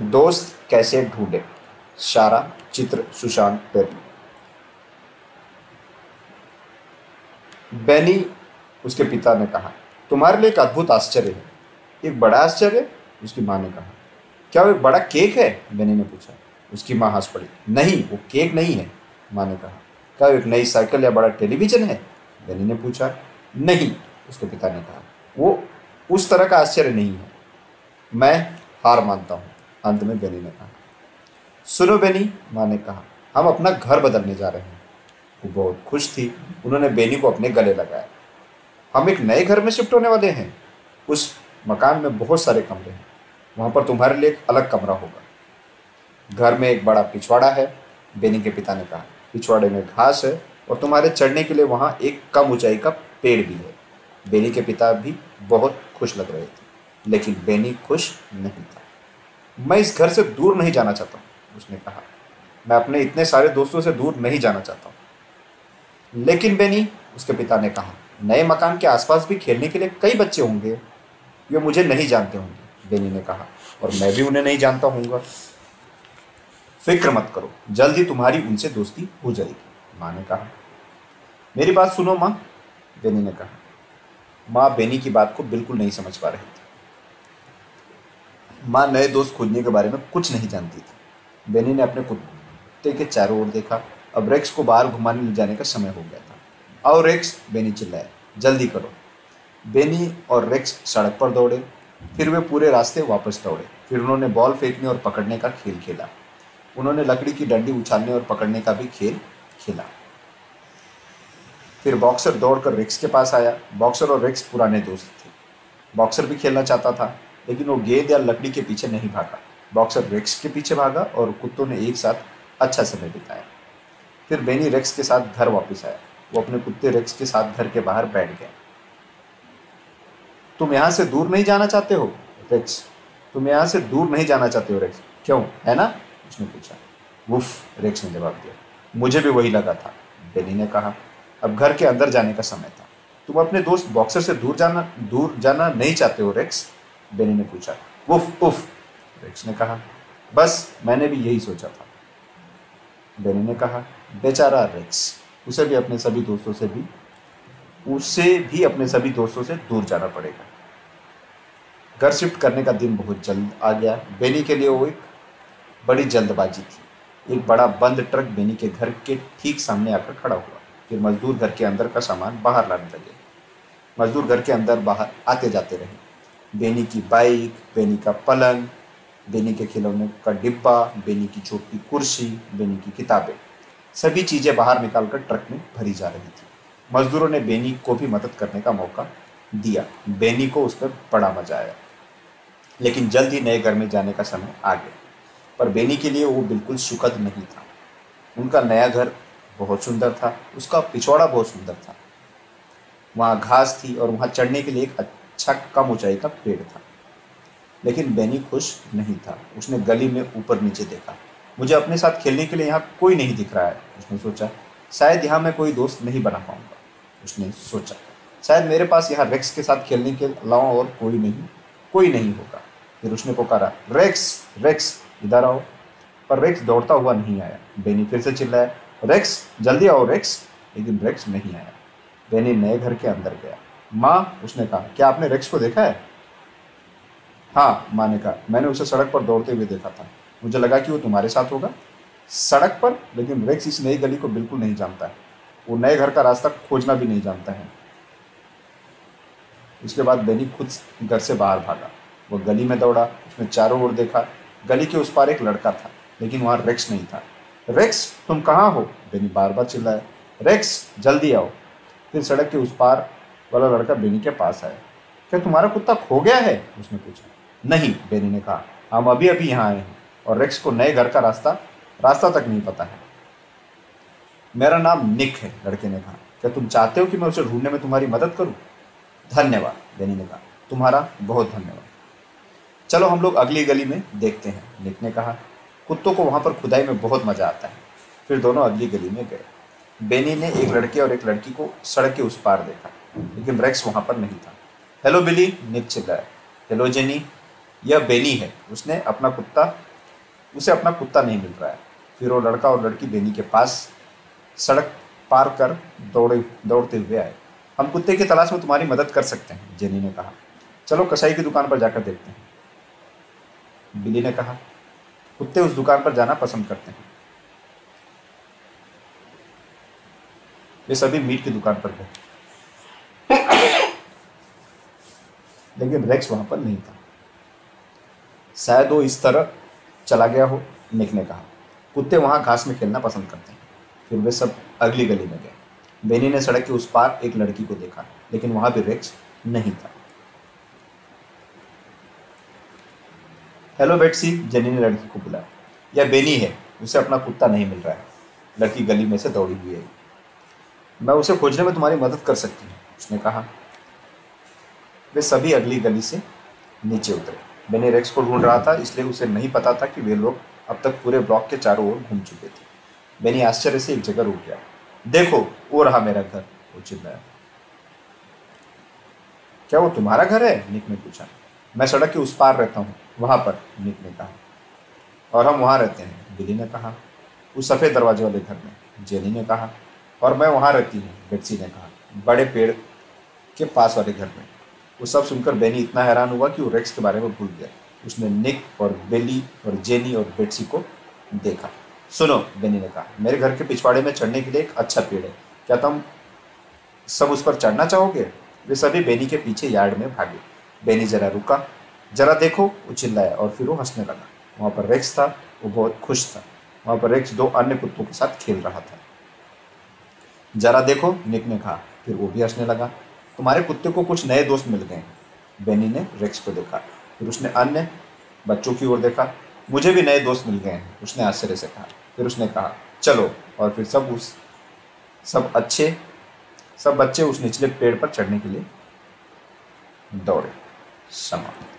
दोस्त कैसे ढूंढे? शारा, चित्र, सुशांत, पेरली। बेनी उसके पिता ने कहा, तुम्हारे लिए एक अद्भुत आश्चर्य है। एक बड़ा आश्चर्य, उसकी माँ ने कहा। क्या वो एक बड़ा केक है? बेनी ने पूछा। उसकी माँ हंस पड़ी। नहीं, वो केक नहीं है, माँ ने कहा। क्या वो एक नई साइकिल या बड़ा टेलीविज़न है? बेनी ने पूछा। नहीं, उसके पिता ने कहा। वो उस तरह का आश्चर्य नहीं है। मैं हार मानता हूँ। अंत में बेनी ने कहा सुनो बेनी, माँ ने कहा, हम अपना घर बदलने जा रहे हैं। वो बहुत खुश थी, उन्होंने बेनी को अपने गले लगाया। हम एक नए घर में शिफ्ट होने वाले हैं। उस मकान में बहुत सारे कमरे हैं। वहाँ पर तुम्हारे लिए एक अलग कमरा होगा। घर में एक बड़ा पिछवाड़ा है, बेनी के पिता ने कहा। पिछवाड़े में घास है और तुम्हारे चढ़ने के लिए वहाँ एक कम ऊंचाई का पेड़ भी है। बेनी के पिता भी बहुत खुश लग रहे थे, लेकिन बेनी खुश नहीं था। मैं इस घर से दूर नहीं जाना चाहता हूँ उसने कहा। मैं अपने इतने सारे दोस्तों से दूर नहीं जाना चाहता। हूँ लेकिन बेनी, उसके पिता ने कहा, नए मकान के आसपास भी खेलने के लिए कई बच्चे होंगे। जो मुझे नहीं जानते होंगे, बेनी ने कहा, और मैं भी उन्हें नहीं जानता हूँगा फ़िक्र मत करो, जल्द ही तुम्हारी उनसे दोस्ती हो जाएगी, माँ ने कहा। मेरी बात सुनो माँ, बेनी ने कहा। माँ बेनी की बात को बिल्कुल नहीं समझ पा रही थी। माँ नए दोस्त खोजने के बारे में कुछ नहीं जानती थी। बेनी ने अपने कुत्ते के चारों ओर देखा। अब रेक्स को बाहर घुमाने ले जाने का समय हो गया था। और रेक्स, बेनी चिल्लाए जल्दी करो। बेनी और रेक्स सड़क पर दौड़े। फिर वे पूरे रास्ते वापस दौड़े। फिर उन्होंने बॉल फेंकने और पकड़ने का खेल खेला। उन्होंने लकड़ी की डंडी उछालने और पकड़ने का भी खेल खेला। फिर बॉक्सर दौड़कर रिक्स के पास आया। बॉक्सर और रिक्स पुराने दोस्त थे। बॉक्सर भी खेलना चाहता था। लेकिन वो गेंद या लकड़ी के पीछे नहीं भागा। बॉक्सर रेक्स के पीछे भागा और कुत्तों ने एक साथ अच्छा समय बिताया। फिर बेनी रेक्स के साथ घर वापस आया। वो अपने कुत्ते रेक्स के साथ घर के बाहर बैठ गया। तुम यहाँ से दूर नहीं जाना चाहते हो, रेक्स? तुम यहाँ से दूर नहीं जाना चाहते हो, रेक्स? क्यों? है ना? उसने पूछा। वुफ, रेक्स ने जवाब दिया। मुझे भी वही लगा था, बेनी ने कहा। अब घर के अंदर जाने का समय था। तुम अपने दोस्त बॉक्सर से दूर जाना दूर जाना नहीं चाहते हो, रेक्स? बेनी ने पूछा, उफ उफ, रेक्स ने कहा, बस मैंने भी यही सोचा था। बेनी ने कहा, बेचारा रेक्स, उसे भी अपने सभी दोस्तों से भी, उसे भी अपने सभी दोस्तों से दूर जाना पड़ेगा। घर शिफ्ट करने का दिन बहुत जल्द आ गया। बेनी के लिए वो एक बड़ी जल्दबाजी थी। एक बड़ा बंद ट्रक बेनी के घर के ठीक सामने आकर खड़ा हुआ। फिर मजदूर घर के अंदर का सामान बाहर लाने लगे। मजदूर घर के अंदर बाहर आते जाते रहे। बेनी की बाइक, बेनी का पलंग, बेनी के खिलौने का डिब्बा, बेनी की छोटी कुर्सी, बेनी की किताबें। सभी चीज़ें बाहर निकालकर ट्रक में भरी जा रही थी। मजदूरों ने बेनी को भी मदद करने का मौका दिया। बेनी को उस पर बड़ा मज़ा आया। लेकिन जल्द ही नए घर में जाने का समय आ गया। पर बेनी के लिए वो बिल्कुल सुखद नहीं था। उनका नया घर बहुत सुंदर था। उसका पिछवाड़ा बहुत सुंदर था। वहाँ घास थी और वहाँ चढ़ने के लिए एक अच्छा कम ऊंचाई का पेड़ था। लेकिन बेनी खुश नहीं था। उसने गली में ऊपर नीचे देखा। मुझे अपने साथ खेलने के लिए यहाँ कोई नहीं दिख रहा है, उसने सोचा। शायद यहाँ मैं कोई दोस्त नहीं बना पाऊँगा, उसने सोचा। शायद मेरे पास यहाँ रेक्स के साथ खेलने के अलावा और कोई नहीं कोई नहीं होगा। फिर उसने पुकारा, रेक्स रेक्स, इधर आओ। पर रेक्स दौड़ता हुआ नहीं आया। बेनी फिर से चिल्लाया, रेक्स, जल्दी आओ, रेक्स। लेकिन रेक्स नहीं आया। बेनी नए घर के अंदर गया। माँ, उसने कहा, क्या आपने रेक्स को देखा है? हाँ माँ ने कहा, मैंने उसे सड़क पर दौड़ते हुए देखा था। मुझे लगा कि वो तुम्हारे साथ होगा। सड़क पर, लेकिन रेक्स इस नई गली को बिल्कुल नहीं जानता है। वो नए घर का रास्ता खोजना भी नहीं जानता है। उसके बाद बेनी खुद घर से बाहर भागा। वो गली में दौड़ा, उसने चारों ओर देखा। गली के उस पार एक लड़का था, लेकिन वहाँ रेक्स नहीं था। रेक्स, तुम कहाँ हो? बेनी बार बार चिल्लाया। रेक्स, जल्दी आओ। फिर सड़क के उस पार वाला लड़का बेनी के पास आया। क्या तुम्हारा कुत्ता खो गया है? उसने पूछा। नहीं, बेनी ने कहा। हम अभी अभी यहाँ आए हैं और रेक्स को नए घर का रास्ता रास्ता तक नहीं पता है। मेरा नाम निक है, लड़के ने कहा। क्या तुम चाहते हो कि मैं उसे ढूँढने में तुम्हारी मदद करूँ? धन्यवाद, बेनी ने कहा। तुम्हारा बहुत धन्यवाद। चलो हम लोग अगली गली में देखते हैं, निक ने कहा। कुत्तों को वहाँ पर खुदाई में बहुत मज़ा आता है। फिर दोनों अगली गली में गए। बेनी ने एक लड़के और एक लड़की को सड़क के उस पार देखा। लेकिन रेक्स वहाँ पर नहीं था। हेलो बिली निक चिल्लाया हेलो जेनी यह बेनी है। उसने अपना कुत्ता उसे अपना कुत्ता नहीं मिल रहा है। फिर वो लड़का और लड़की बेनी के पास सड़क पार कर दौड़े दौड़ते हुए आए। हम कुत्ते की तलाश में तुम्हारी मदद कर सकते हैं जेनी ने कहा। चलो, कसाई की दुकान पर जाकर देखते हैं। बिली ने कहा, कुत्ते उस दुकान पर जाना पसंद करते हैं। वे सभी मीट की दुकान पर गए। लेकिन रेक्स वहाँ पर नहीं था। शायद वो इस तरह चला गया हो, निक ने कहा। कुत्ते वहाँ घास में खेलना पसंद करते हैं। फिर वे सब अगली गली में गए। बेनी ने सड़क के उस पार एक लड़की को देखा, लेकिन वहाँ भी रेक्स नहीं था। हेलो बेटसी, जेनी ने लड़की को बुलाया। यह बेनी है, उसे अपना कुत्ता नहीं मिल रहा है। लड़की गली में से दौड़ी हुई है। मैं उसे खोजने में तुम्हारी मदद कर सकती हूँ, उसने कहा। वे सभी अगली गली से नीचे उतरे। मैंने रेक्स को ढूंढ रहा था, इसलिए उसे नहीं पता था कि वे लोग अब तक पूरे ब्लॉक के चारों ओर घूम चुके थे। मैंने आश्चर्य से एक जगह रुक गया। देखो, वो रहा मेरा घर, वो चिल्लाया। क्या वो तुम्हारा घर है? निक ने पूछा। मैं सड़क के उस पार रहता हूँ, वहाँ पर, निक ने कहा। और हम वहाँ रहते हैं, बिली ने कहा। उस सफ़ेद दरवाजे वाले घर में, जेनी ने कहा। और मैं वहाँ रहती हूँ, बेटसी ने कहा। बड़े पेड़ के पास वाले घर में। वो सब सुनकर बेनी इतना हैरान हुआ कि वो रेक्स के बारे में भूल गया। उसने निक और बेली और जेनी और बेटसी को देखा। सुनो, बेनी ने कहा, मेरे घर के पिछवाड़े में चढ़ने के लिए एक अच्छा पेड़ है। क्या तुम सब उस पर चढ़ना चाहोगे? वे सभी बेनी के पीछे यार्ड में भागे। बेनी जरा रुका, जरा देखो, वो चिल्लाया और फिर वो हंसने लगा। वहाँ पर रेक्स था, वो बहुत खुश था। वहाँ पर रेक्स दो अन्य कुत्तों के साथ खेल रहा था। जरा देखो, निक ने कहा, फिर वो भी हंसने लगा। तुम्हारे कुत्ते को कुछ नए दोस्त मिल गए। बेनी ने रेक्स को देखा, फिर उसने अन्य बच्चों की ओर देखा। मुझे भी नए दोस्त मिल गए हैं, उसने आश्चर्य से कहा। फिर उसने कहा, चलो, और फिर सब उस, सब अच्छे, सब बच्चे उस निचले पेड़ पर चढ़ने के लिए दौड़े। समाप्त।